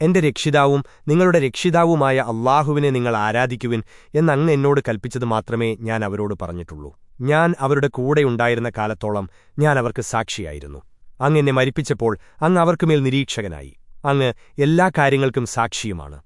എന്റെ രക്ഷിതാവും നിങ്ങളുടെ രക്ഷിതാവുമായ അള്ളാഹുവിനെ നിങ്ങൾ ആരാധിക്കുവിൻ എന്നങ്ങ് എന്നോട് കൽപ്പിച്ചത് മാത്രമേ ഞാൻ അവരോട് പറഞ്ഞിട്ടുള്ളൂ. ഞാൻ അവരുടെ കൂടെയുണ്ടായിരുന്ന കാലത്തോളം ഞാൻ അവർക്ക് സാക്ഷിയായിരുന്നു. അങ്ങ് എന്നെ മരിപ്പിച്ചപ്പോൾ അങ്ങ് അവർക്കുമേൽ നിരീക്ഷകനായി. അങ്ങ് എല്ലാ കാര്യങ്ങൾക്കും സാക്ഷിയുമാണ്.